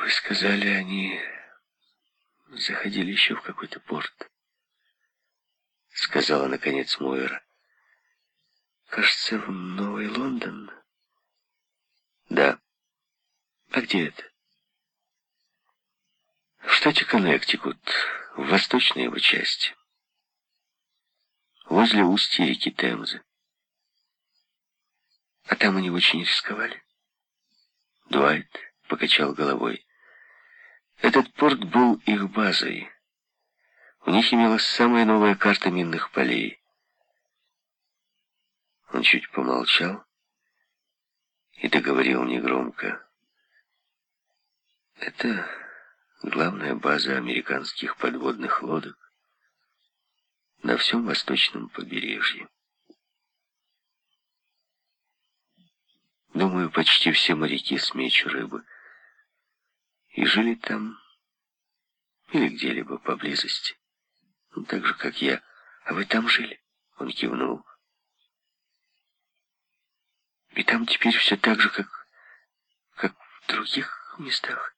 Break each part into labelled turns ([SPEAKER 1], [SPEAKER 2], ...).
[SPEAKER 1] вы сказали, они заходили еще в какой-то порт. Сказала, наконец, Мойра. Кажется, в Новый Лондон. Да. А где это? В штате Коннектикут, в восточной его части. Возле устья реки Темзы. А там они очень рисковали. Дуайт покачал головой. Этот порт был их базой. У них имелась самая новая карта минных полей. Он чуть помолчал и договорил негромко. Это главная база американских подводных лодок на всем восточном побережье. Думаю, почти все моряки с мечу рыбы и жили там или где-либо поблизости. Ну, так же, как я. А вы там жили? Он кивнул. И там теперь все так же, как, как в других местах.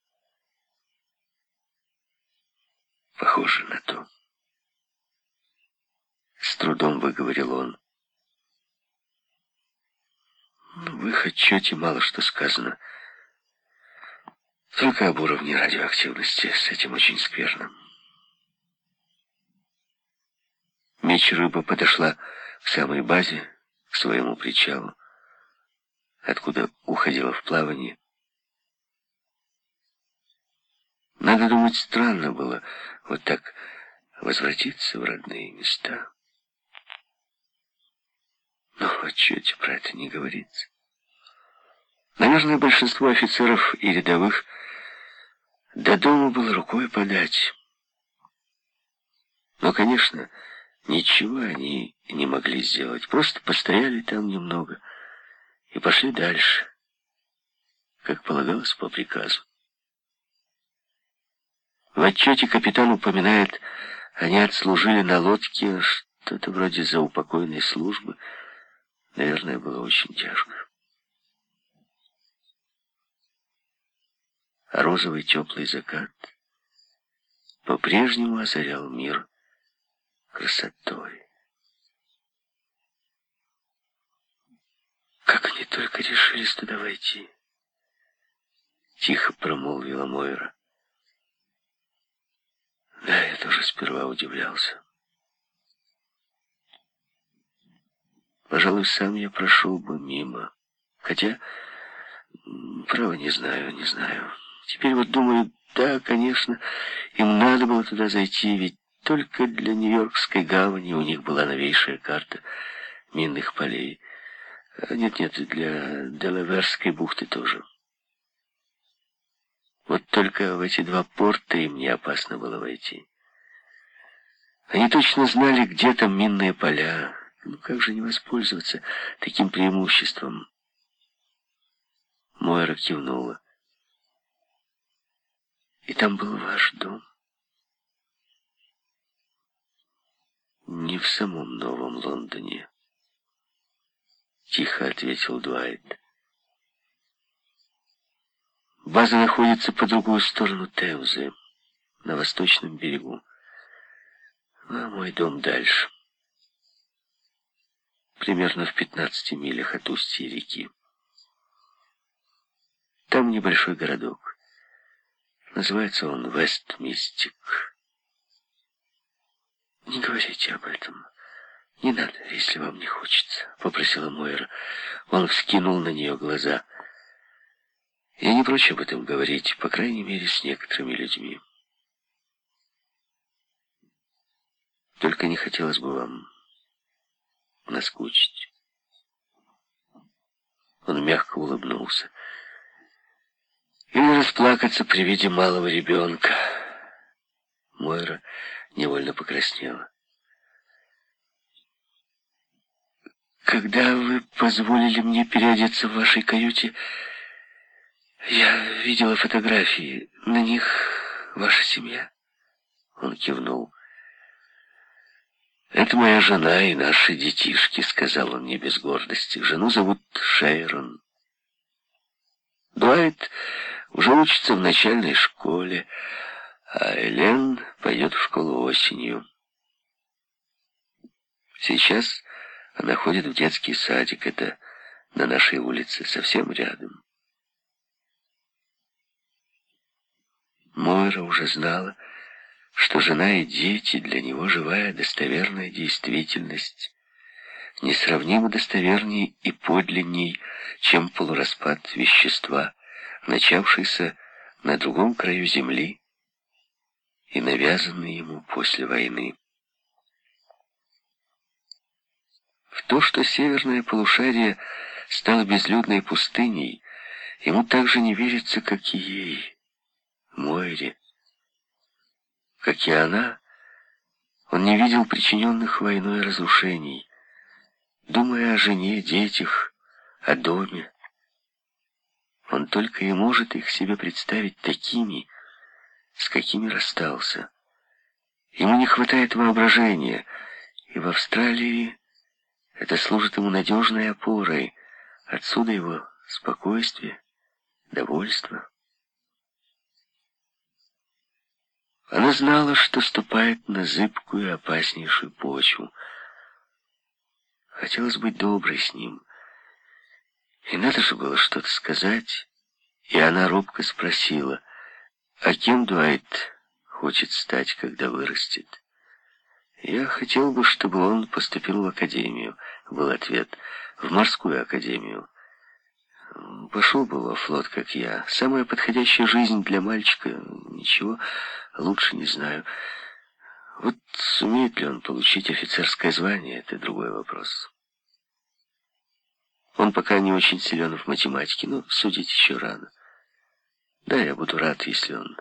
[SPEAKER 1] Похоже на то. С трудом выговорил он. Ну, в их отчете мало что сказано. Только об уровне радиоактивности. С этим очень скверно. Меч рыба подошла к самой базе, к своему причалу, откуда уходила в плавание. Надо думать, странно было вот так возвратиться в родные места. Но в отчете про это не говорится. Наверное, большинство офицеров и рядовых до дома было рукой подать. Но, конечно, ничего они не могли сделать. Просто постояли там немного и пошли дальше, как полагалось по приказу. В отчете капитан упоминает, они отслужили на лодке что-то вроде заупокойной службы. Наверное, было очень тяжко. Розовый теплый закат по-прежнему озарял мир красотой. Как они только решились туда войти, тихо промолвила Мойра. Да, я тоже сперва удивлялся. Пожалуй, сам я прошел бы мимо. Хотя, право, не знаю, не знаю. Теперь вот думаю, да, конечно, им надо было туда зайти, ведь только для Нью-Йоркской гавани у них была новейшая карта минных полей. Нет-нет, для Делаверской бухты тоже. Вот только в эти два порта им не опасно было войти. Они точно знали, где там минные поля. Ну как же не воспользоваться таким преимуществом? Мойра кивнула. И там был ваш дом. Не в самом Новом Лондоне. Тихо ответил Дуайт. База находится по другую сторону Темзы, на восточном берегу. А мой дом дальше. Примерно в 15 милях от устья реки. Там небольшой городок. Называется он Вестмистик. Не говорите об этом. Не надо, если вам не хочется, попросила Мойра. Он вскинул на нее глаза. Я не прочь об этом говорить, по крайней мере, с некоторыми людьми. Только не хотелось бы вам наскучить. Он мягко улыбнулся. Или расплакаться при виде малого ребенка. Мойра невольно покраснела. Когда вы позволили мне переодеться в вашей каюте, я видела фотографии. На них ваша семья. Он кивнул. «Это моя жена и наши детишки», — сказал он не без гордости. «Жену зовут Шейрон». Дуайт уже учится в начальной школе, а Элен пойдет в школу осенью. Сейчас она ходит в детский садик, это на нашей улице, совсем рядом. Мойра уже знала, что жена и дети для него живая достоверная действительность, несравнимо достоверней и подлинней, чем полураспад вещества, начавшийся на другом краю земли и навязанный ему после войны. В то, что северное полушарие стало безлюдной пустыней, ему также не верится, как и ей, Мойре. Как и она, он не видел причиненных войной разрушений, думая о жене, детях, о доме. Он только и может их себе представить такими, с какими расстался. Ему не хватает воображения, и в Австралии это служит ему надежной опорой. Отсюда его спокойствие, довольство. Она знала, что ступает на зыбкую опаснейшую почву. Хотелось быть доброй с ним. И надо же было что-то сказать. И она робко спросила, а кем Дуайт хочет стать, когда вырастет? Я хотел бы, чтобы он поступил в академию, был ответ, в морскую академию. Пошел бы во флот, как я. Самая подходящая жизнь для мальчика. Ничего лучше не знаю. Вот сумеет ли он получить офицерское звание, это другой вопрос. Он пока не очень силен в математике, но судить еще рано. Да, я буду рад, если он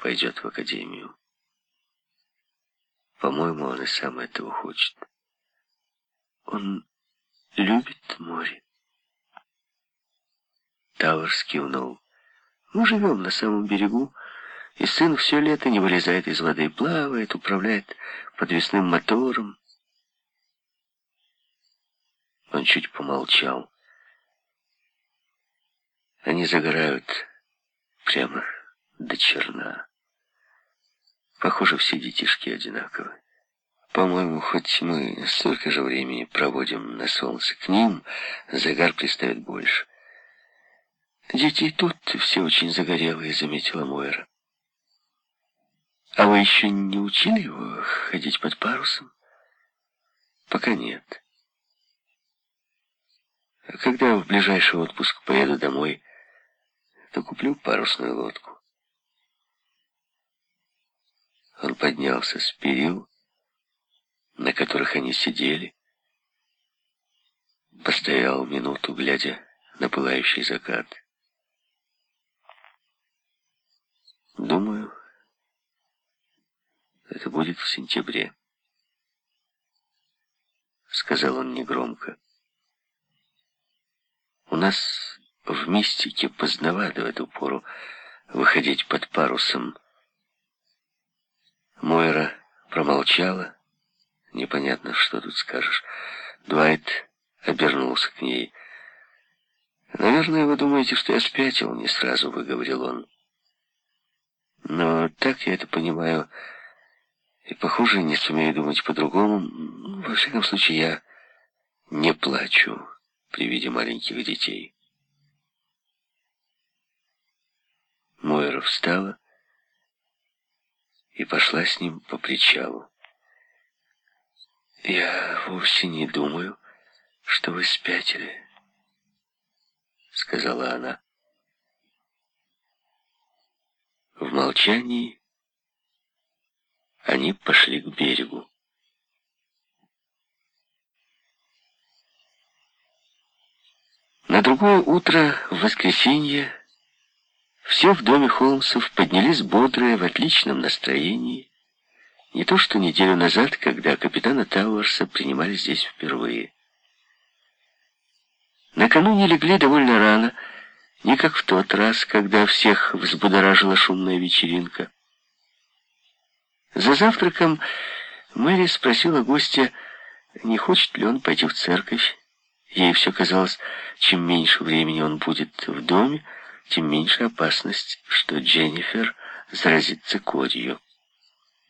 [SPEAKER 1] пойдет в академию. По-моему, он и сам этого хочет. Он любит море. Тауэрс кивнул. Мы живем на самом берегу, и сын все лето не вылезает из воды, плавает, управляет подвесным мотором. Он чуть помолчал. Они загорают прямо до черна. Похоже, все детишки одинаковы. По-моему, хоть мы столько же времени проводим на солнце, к ним загар приставит больше. Дети тут все очень загорелые, заметила Мойра. А вы еще не учили его ходить под парусом? Пока нет. А когда в ближайший отпуск поеду домой, то куплю парусную лодку. Он поднялся с перил, на которых они сидели, постоял минуту, глядя на пылающий закат. Думаю, это будет в сентябре, сказал он негромко. У нас в мистике поздновато в эту пору выходить под парусом. Мойра промолчала. Непонятно, что тут скажешь. Дуайт обернулся к ней. «Наверное, вы думаете, что я спятил?» — не сразу выговорил он. Но так я это понимаю. И, похоже, не сумею думать по-другому. Ну, во всяком случае, я не плачу при виде маленьких детей. Мойра встала и пошла с ним по причалу. «Я вовсе не думаю, что вы спятили», — сказала она. В молчании они пошли к берегу. На другое утро, в воскресенье, все в доме Холмсов поднялись бодрые, в отличном настроении. Не то что неделю назад, когда капитана Тауэрса принимали здесь впервые. Накануне легли довольно рано, не как в тот раз, когда всех взбудоражила шумная вечеринка. За завтраком Мэри спросила гостя, не хочет ли он пойти в церковь. Ей все казалось, чем меньше времени он будет в доме, тем меньше опасность, что Дженнифер заразится корью.